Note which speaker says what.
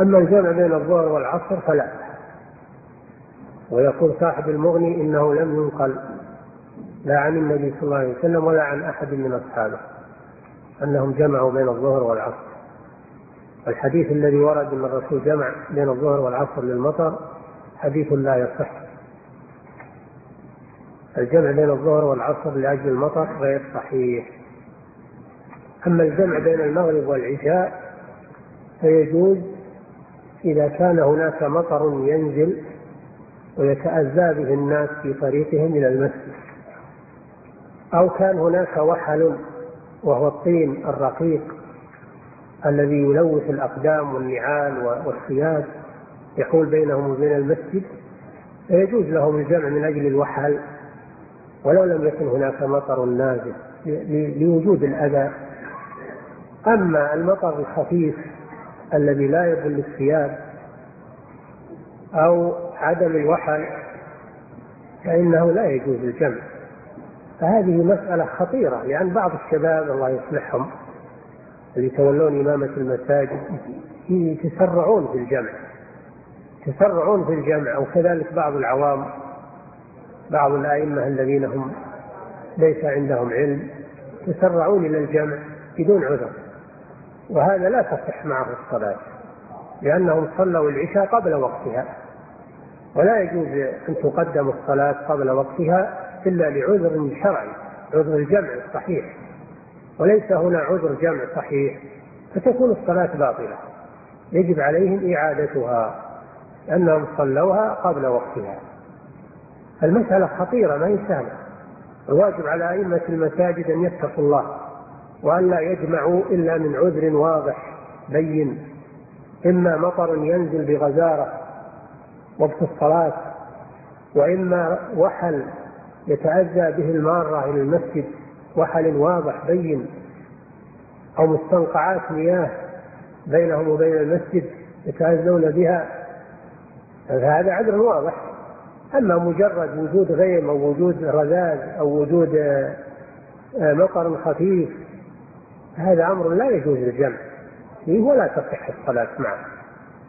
Speaker 1: أما الجمع بين الظهر والعصر فلا. ويقول صاحب المغني إنه لم ينقل لا عن النبي صلى الله عليه وسلم ولا عن أحد من أصحابه أنهم جمعوا بين الظهر والعصر. الحديث الذي ورد أن الرسول جمع بين الظهر والعصر للمطر حديث لا يصح. الجمع بين الظهر والعصر لأجل المطر غير صحيح. أما الجمع بين المغرب والعشاء فيجوز إذا كان هناك مطر ينزل ويتأذى به الناس في طريقهم إلى المسجد. أو كان هناك وحل وهو الطين الرقيق الذي يلوث الأقدام والنعال والثياب يحول بينهم وبين المسجد فيجوز لهم الجمع من أجل الوحل ولو لم يكن هناك مطر نازل لوجود الأذى. أما المطر الخفيف الذي لا يبل الثياب أو عدم الوحل فإنه لا يجوز الجمع. فهذه مسألة خطيرة لأن بعض الشباب الله يصلحهم اللي يتولون إمامة المساجد يتسرعون في الجمع يتسرعون في الجمع أو كذلك بعض العوام بعض الأئمة الذين هم ليس عندهم علم يتسرعون إلى الجمع بدون عذر. وهذا لا تصح معه الصلاة لأنهم صلوا العشاء قبل وقتها. ولا يجوز أن تقدم الصلاة قبل وقتها إلا لعذر شرعي عذر الجمع الصحيح. وليس هنا عذر جمع صحيح فتكون الصلاة باطلة. يجب عليهم إعادتها لأنهم صلوها قبل وقتها. المسألة خطيرة ما هي سهلة. الواجب على أئمة المساجد أن يتقوا الله. وأن لا يجمعوا إلا من عذر واضح بين. إما مطر ينزل بغزارة وقت الصلاة وإما وحل يتأذى به المارة إلى المسجد وحل واضح بين. أو مستنقعات مياه بينهم وبين المسجد يتأذون بها. فهذا عذر واضح. أما مجرد وجود غيم أو وجود رذاذ أو وجود آه، مطر خفيف هذا أمر لا يجوز الجمع فيه ولا تصح الصلاة معه.